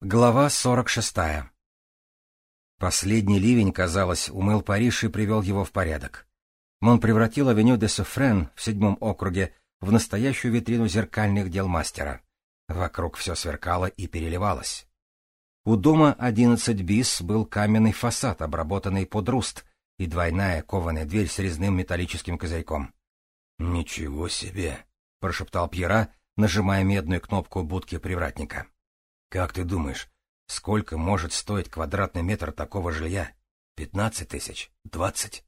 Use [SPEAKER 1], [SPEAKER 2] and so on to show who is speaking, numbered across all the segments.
[SPEAKER 1] Глава 46. Последний ливень, казалось, умыл Париж и привел его в порядок. Он превратил авеню де Суфрен в седьмом округе в настоящую витрину зеркальных дел мастера. Вокруг все сверкало и переливалось. У дома 11 бис был каменный фасад, обработанный под руст, и двойная кованая дверь с резным металлическим козырьком. — Ничего себе! — прошептал Пьера, нажимая медную кнопку будки привратника. — как ты думаешь, сколько может стоить квадратный метр такого жилья? Пятнадцать тысяч? Двадцать?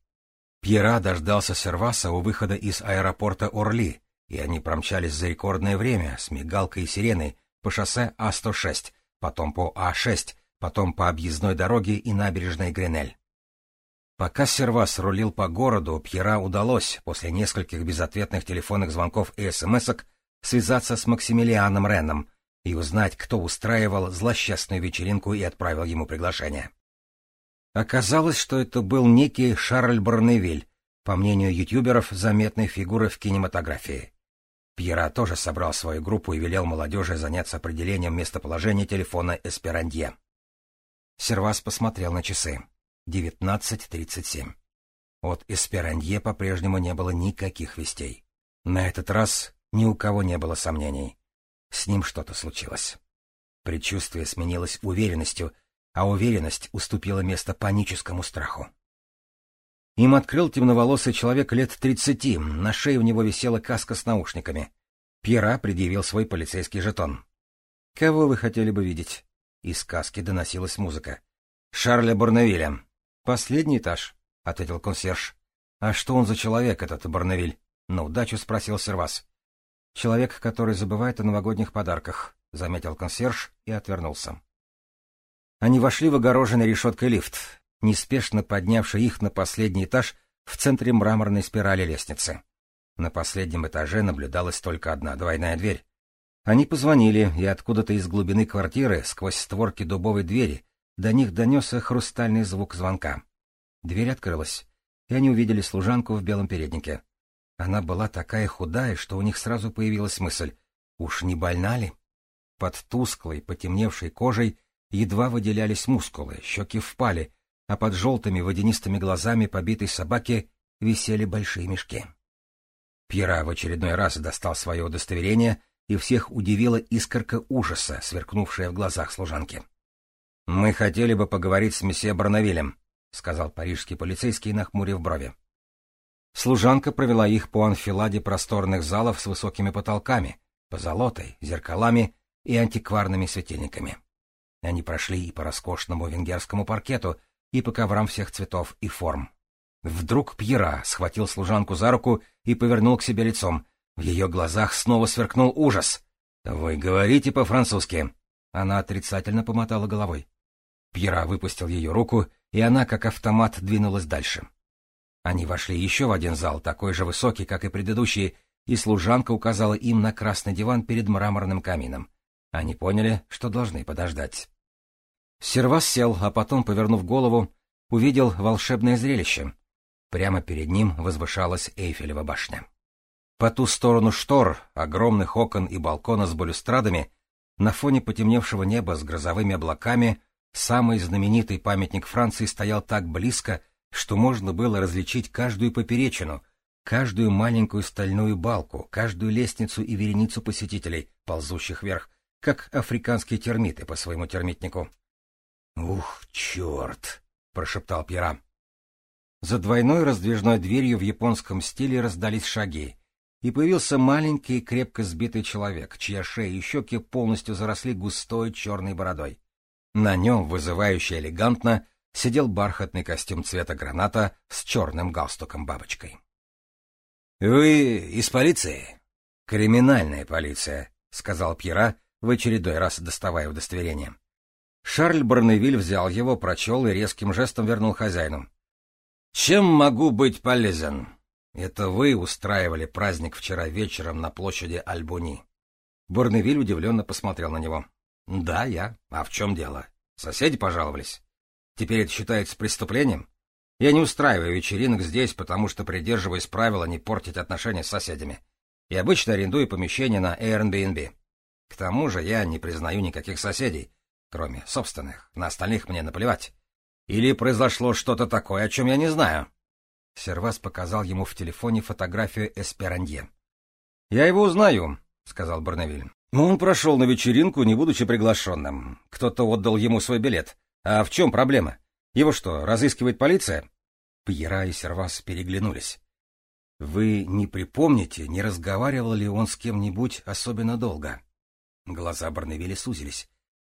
[SPEAKER 1] Пьера дождался серваса у выхода из аэропорта Орли, и они промчались за рекордное время с мигалкой и сиреной по шоссе А-106, потом по А-6, потом по объездной дороге и набережной Гренель. Пока сервас рулил по городу, Пьера удалось, после нескольких безответных телефонных звонков и смс-ок, связаться с Максимилианом Реном, и узнать, кто устраивал злосчастную вечеринку и отправил ему приглашение. Оказалось, что это был некий Шарль Барневиль, по мнению ютуберов, заметной фигурой в кинематографии. Пьера тоже собрал свою группу и велел молодежи заняться определением местоположения телефона Эсперандье. Сервас посмотрел на часы. 19.37. От Эсперандье по-прежнему не было никаких вестей. На этот раз ни у кого не было сомнений. С ним что-то случилось. Предчувствие сменилось уверенностью, а уверенность уступила место паническому страху. Им открыл темноволосый человек лет тридцати, на шее у него висела каска с наушниками. Пьера предъявил свой полицейский жетон. — Кого вы хотели бы видеть? Из каски доносилась музыка. — Шарля Барнавиля. — Последний этаж, — ответил консьерж. — А что он за человек, этот Барнавиль? — на удачу спросил Сервас. Человек, который забывает о новогодних подарках, — заметил консьерж и отвернулся. Они вошли в огороженный решеткой лифт, неспешно поднявший их на последний этаж в центре мраморной спирали лестницы. На последнем этаже наблюдалась только одна двойная дверь. Они позвонили, и откуда-то из глубины квартиры, сквозь створки дубовой двери, до них донесся хрустальный звук звонка. Дверь открылась, и они увидели служанку в белом переднике. Она была такая худая, что у них сразу появилась мысль, уж не больна ли? Под тусклой, потемневшей кожей едва выделялись мускулы, щеки впали, а под желтыми водянистыми глазами побитой собаки висели большие мешки. Пьера в очередной раз достал свое удостоверение, и всех удивила искорка ужаса, сверкнувшая в глазах служанки. — Мы хотели бы поговорить с месье Барнавилем, — сказал парижский полицейский, нахмурив брови. Служанка провела их по анфиладе просторных залов с высокими потолками, позолотой, зеркалами и антикварными светильниками. Они прошли и по роскошному венгерскому паркету, и по коврам всех цветов и форм. Вдруг Пьера схватил служанку за руку и повернул к себе лицом. В ее глазах снова сверкнул ужас. «Вы говорите по-французски?» Она отрицательно помотала головой. Пьера выпустил ее руку, и она, как автомат, двинулась дальше. Они вошли еще в один зал, такой же высокий, как и предыдущие, и служанка указала им на красный диван перед мраморным камином. Они поняли, что должны подождать. Сервас сел, а потом, повернув голову, увидел волшебное зрелище. Прямо перед ним возвышалась Эйфелева башня. По ту сторону штор, огромных окон и балкона с балюстрадами, на фоне потемневшего неба с грозовыми облаками, самый знаменитый памятник Франции стоял так близко, что можно было различить каждую поперечину, каждую маленькую стальную балку, каждую лестницу и вереницу посетителей, ползущих вверх, как африканские термиты по своему термитнику. «Ух, черт!» — прошептал Пьера. За двойной раздвижной дверью в японском стиле раздались шаги, и появился маленький крепко сбитый человек, чья шея и щеки полностью заросли густой черной бородой. На нем, вызывающе элегантно, сидел бархатный костюм цвета граната с черным галстуком-бабочкой. — Вы из полиции? — Криминальная полиция, — сказал Пьера, в очередной раз доставая удостоверение. Шарль Барневиль взял его, прочел и резким жестом вернул хозяину. — Чем могу быть полезен? Это вы устраивали праздник вчера вечером на площади Альбуни. Барневиль удивленно посмотрел на него. — Да, я. А в чем дело? Соседи пожаловались? Теперь это считается преступлением? Я не устраиваю вечеринок здесь, потому что придерживаюсь правила не портить отношения с соседями. И обычно арендую помещение на Airbnb. К тому же я не признаю никаких соседей, кроме собственных. На остальных мне наплевать. Или произошло что-то такое, о чем я не знаю. Сервас показал ему в телефоне фотографию Эсперанье. — Я его узнаю, — сказал Барнавиль. Он прошел на вечеринку, не будучи приглашенным. Кто-то отдал ему свой билет. А в чем проблема? Его что, разыскивает полиция? Пьера и Сервас переглянулись. — Вы не припомните, не разговаривал ли он с кем-нибудь особенно долго? Глаза Барнавиля сузились.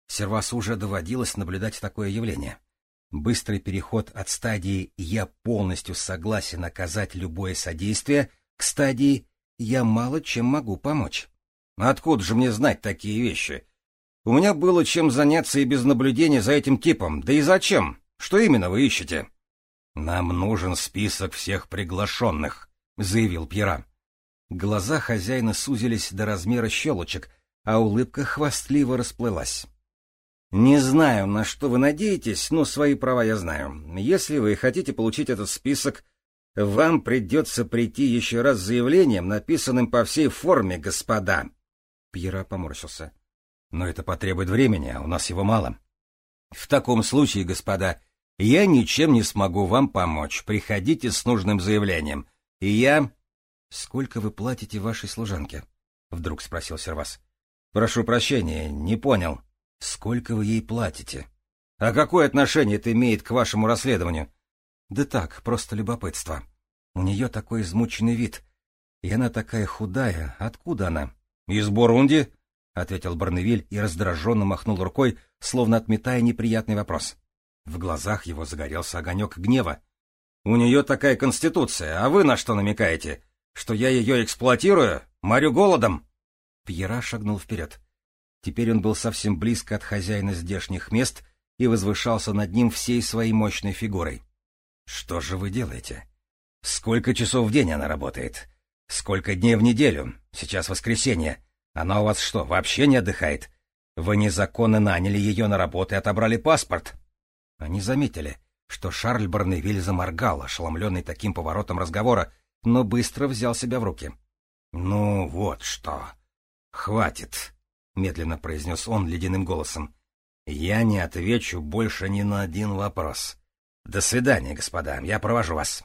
[SPEAKER 1] Сервасу уже доводилось наблюдать такое явление. Быстрый переход от стадии «я полностью согласен оказать любое содействие» к стадии «я мало чем могу помочь». Откуда же мне знать такие вещи? У меня было чем заняться и без наблюдения за этим типом. Да и зачем? Что именно вы ищете? Нам нужен список всех приглашенных, заявил Пьера. Глаза хозяина сузились до размера щелочек, а улыбка хвастливо расплылась. Не знаю, на что вы надеетесь, но свои права я знаю. Если вы хотите получить этот список, вам придется прийти еще раз с заявлением, написанным по всей форме, господа. Пьера поморщился. Но это потребует времени, а у нас его мало. В таком случае, господа, я ничем не смогу вам помочь. Приходите с нужным заявлением. И я... Сколько вы платите вашей служанке? Вдруг спросил Сервас. Прошу прощения, не понял. Сколько вы ей платите? А какое отношение это имеет к вашему расследованию? Да так, просто любопытство. У нее такой измученный вид. И она такая худая. Откуда она? Из Бурунди? — ответил Барневиль и раздраженно махнул рукой, словно отметая неприятный вопрос. В глазах его загорелся огонек гнева. — У нее такая конституция, а вы на что намекаете? Что я ее эксплуатирую? Морю голодом? Пьера шагнул вперед. Теперь он был совсем близко от хозяина здешних мест и возвышался над ним всей своей мощной фигурой. «Что же вы делаете? Сколько часов в день она работает? Сколько дней в неделю? Сейчас воскресенье. Она у вас что, вообще не отдыхает? Вы незаконно наняли ее на работу и отобрали паспорт?» Они заметили, что Шарль Барневиль заморгал, ошеломленный таким поворотом разговора, но быстро взял себя в руки. «Ну вот что. Хватит. — медленно произнес он ледяным голосом. «Я не отвечу больше ни на один вопрос. До свидания, господа, я провожу вас».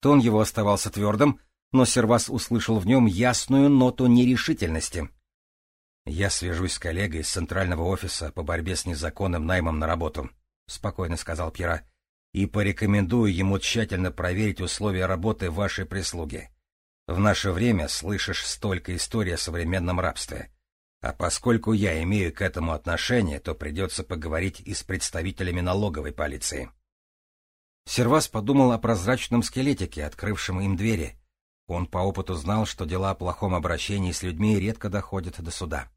[SPEAKER 1] Тон его оставался твердым, но Сервас услышал в нем ясную ноту нерешительности. «Я свяжусь с коллегой из центрального офиса по борьбе с незаконным наймом на работу», — спокойно сказал Пьера, «и порекомендую ему тщательно проверить условия работы вашей прислуги. В наше время слышишь столько историй о современном рабстве. А поскольку я имею к этому отношение, то придется поговорить и с представителями налоговой полиции. Сервас подумал о прозрачном скелетике, открывшем им двери. Он по опыту знал, что дела о плохом обращении с людьми редко доходят до суда.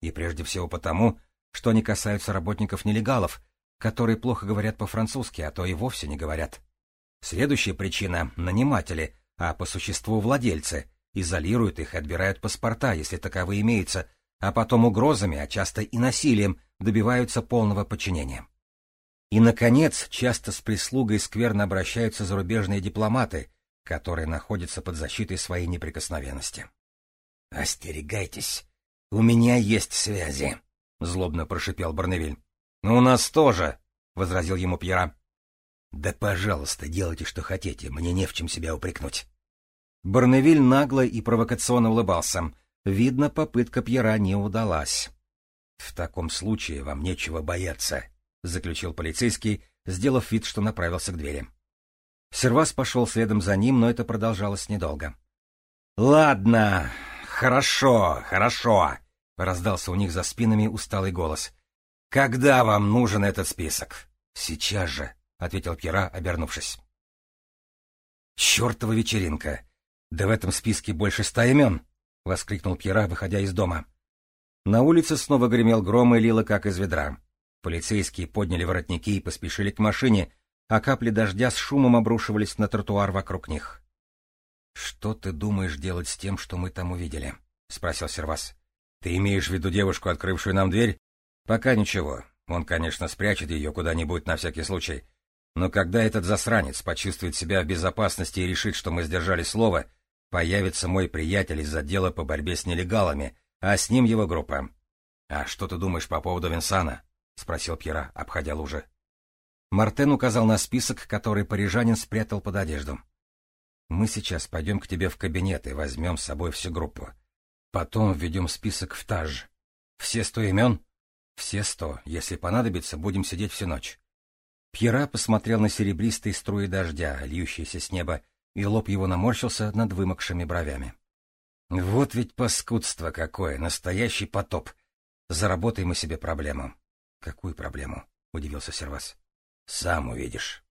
[SPEAKER 1] И прежде всего потому, что они касаются работников-нелегалов, которые плохо говорят по-французски, а то и вовсе не говорят. Следующая причина — наниматели, а по существу владельцы, изолируют их и отбирают паспорта, если таковые имеются, а потом угрозами, а часто и насилием добиваются полного подчинения. И, наконец, часто с прислугой скверно обращаются зарубежные дипломаты, которые находятся под защитой своей неприкосновенности. — Остерегайтесь, у меня есть связи, — злобно прошипел Барневиль. — У нас тоже, — возразил ему Пьера. — Да, пожалуйста, делайте, что хотите, мне не в чем себя упрекнуть. Барневиль нагло и провокационно улыбался, Видно, попытка Пьера не удалась. — В таком случае вам нечего бояться, — заключил полицейский, сделав вид, что направился к двери. Сервас пошел следом за ним, но это продолжалось недолго. — Ладно, хорошо, хорошо, — раздался у них за спинами усталый голос. — Когда вам нужен этот список? — Сейчас же, — ответил Пьера, обернувшись. — Чертова вечеринка! Да в этом списке больше ста имен! — воскликнул Пьера, выходя из дома. На улице снова гремел гром и лило, как из ведра. Полицейские подняли воротники и поспешили к машине, а капли дождя с шумом обрушивались на тротуар вокруг них. — Что ты думаешь делать с тем, что мы там увидели? — спросил Сервас. — Ты имеешь в виду девушку, открывшую нам дверь? — Пока ничего. Он, конечно, спрячет ее куда-нибудь на всякий случай. Но когда этот засранец почувствует себя в безопасности и решит, что мы сдержали слово, Появится мой приятель из отдела по борьбе с нелегалами, а с ним его группа. А что ты думаешь по поводу Винсана? спросил Пьера, обходя лужи. Мартен указал на список, который парижанин спрятал под одежду. «Мы сейчас пойдем к тебе в кабинет и возьмем с собой всю группу. Потом введем список в таж. Все сто имен?» «Все сто. Если понадобится, будем сидеть всю ночь». Пьера посмотрел на серебристые струи дождя, льющиеся с неба, и лоб его наморщился над вымокшими бровями. «Вот ведь паскудство какое! Настоящий потоп! Заработаем мы себе проблему». «Какую проблему?» — удивился Сервас. Сам увидишь.